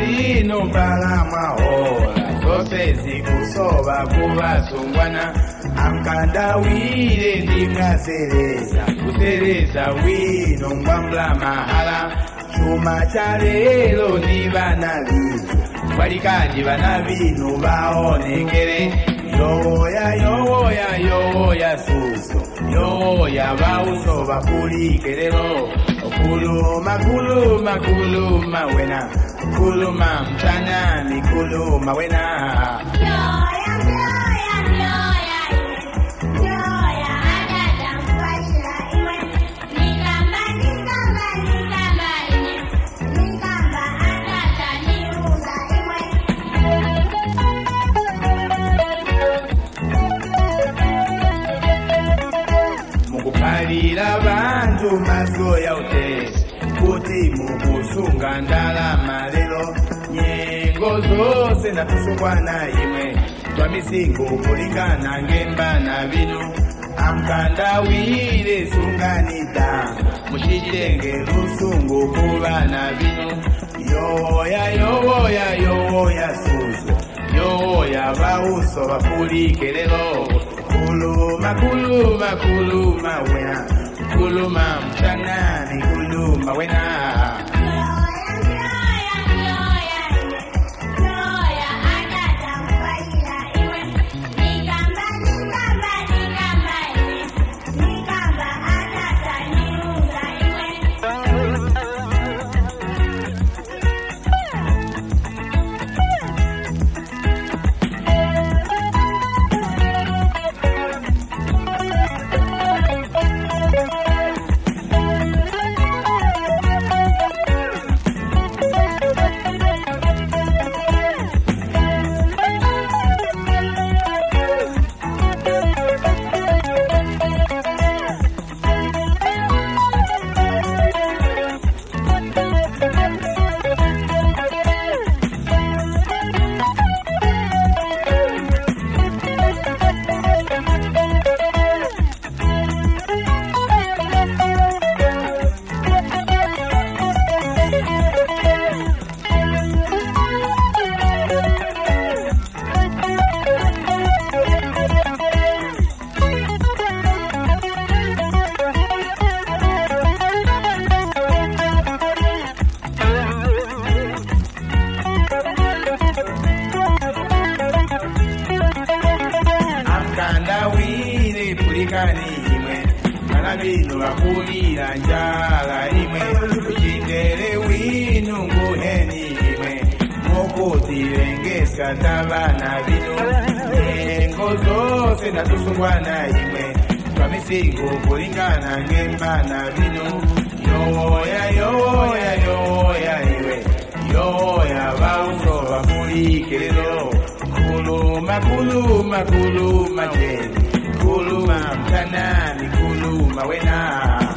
sinovala mahora zose zikusoba kuvasungwana amkandawire ndingasereza kusereza wino ngwambula mahala. Chuma cha lero ni vana vino kwalikandi vana vino vaonekere yowoya yowoya yowoya suso yowoya vauso vapulikerero kuluma kuluma kuluma wena kuluma mtanani kuluma wena mukupalira bantu maso ya utesi kuti mukusunga ndalama lero nyengo zose natusungwana imwe. Twamisingo kulingana ngembana bino. Amkandawire sunganida muchitenge lusungu kubana bino. Yowoya yowoya yowoya suso yowoya bauso bakulike lero kuluma kuluma kuluma wena. Kuluma mtanani kuluma wena bino bakulira njala imwe. Kuchitere winu nguheni imwe. Mukutirengesa tabana bino engo zose natusungwana imwe. Twamisigo kulingana ngembana bino yoya yoya yoya iwe. Yoya bauso bakulikelelo kuluma kuluma kuluma jeni kuluma mtanani kuluma wena.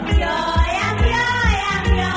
Myoya, myoya,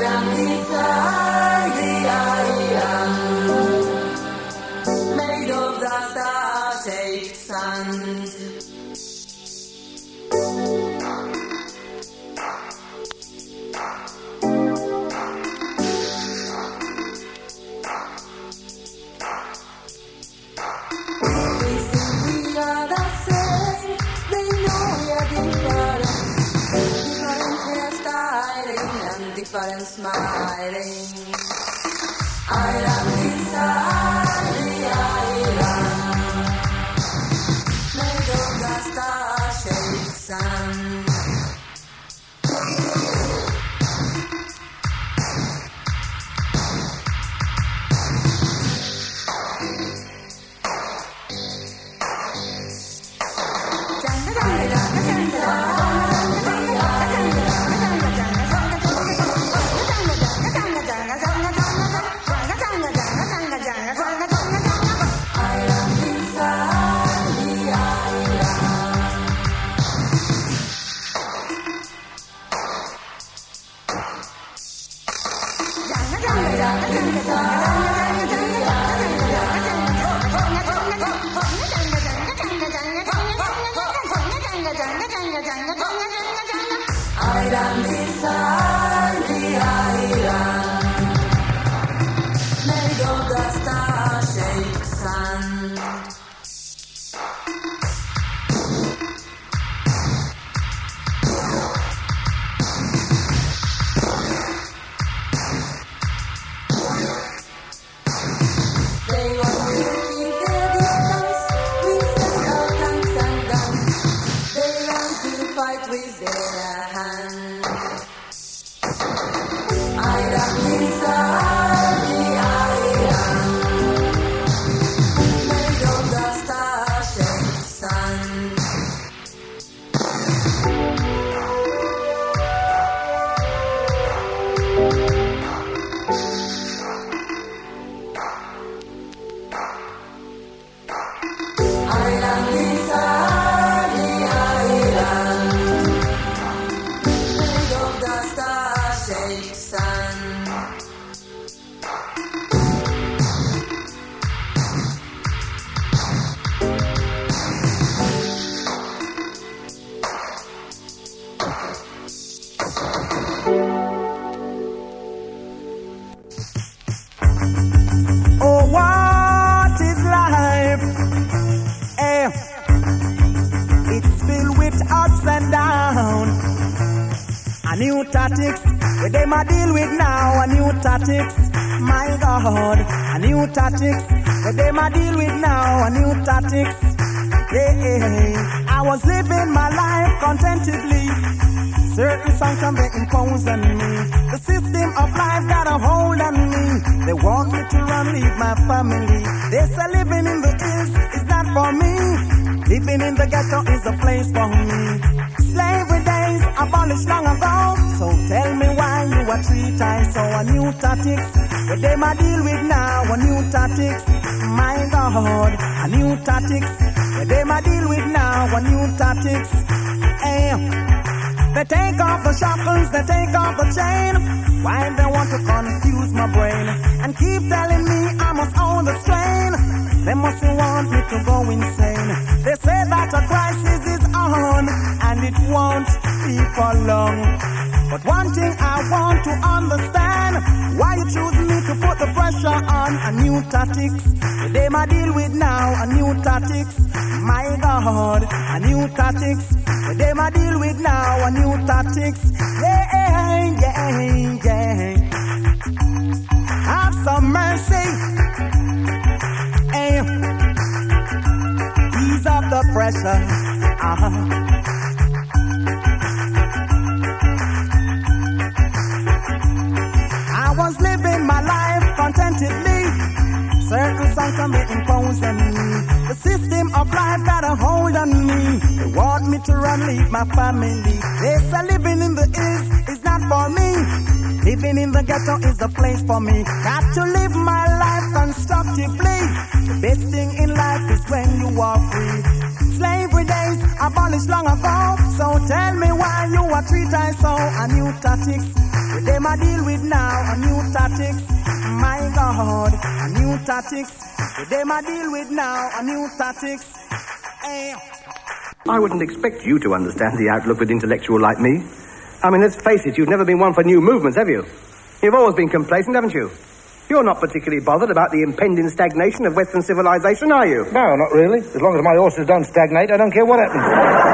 Ayran inside smiling. Island inside ups and downs. A new tactics, where they ma deal with now. A new tactics, my God. A new tactics, where they ma deal with now. A new tactics. Yeah, I was living my life contentedly. Certain come they impose on me. The system of life got a hold on me. They want me to run, leave my family. They say living in the hills is not for me. Living in the ghetto is a place for me. Slavery days abolished long ago. So tell me why you are treat I so a new tactics. Where they ma deal with now a new tactics. My God, a new tactics. Where they ma deal with now a new tactics. Hey. Eh, they take off the shackles, they take off the chain. Why they want to confuse my brain and keep telling me I must own the strain? They must want me to go insane. They say that a crisis is on and it won't be for long. But one thing I want to understand why you choose me to put the pressure on a new tactics. They ma deal with now a new tactics. My God, a new tactics. They ma deal with now a new tactics. Yeah, yeah, yeah. Have some mercy. I was living my life contentedly. Certain songs come they impose on me. The system of life got a hold on me. They want me to run, leave my family. They say living in the hills is not for me. Living in the ghetto is the place for me. Got to live my life constructively. The best thing in life is when you are free. Days abolished long ago. So tell me why you are treat I so a new tactics. With them I deal with now a new tactics. My God, a new tactics. With them I deal with now a new tactics. Hey. I wouldn't expect you to understand the outlook with intellectual like me. I mean, let's face it, you've never been one for new movements, have you? You've always been complacent, haven't you? You're not particularly bothered about the impending stagnation of Western civilization, are you? No, not really. As long as my horses don't stagnate, I don't care what happens.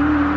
The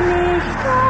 你说